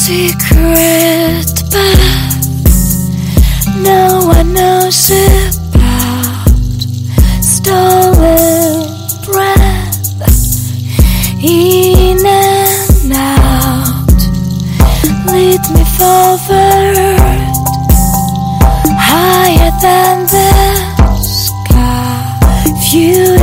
secret but no one knows about stolen breath. In and out lead me forward higher than the sky. View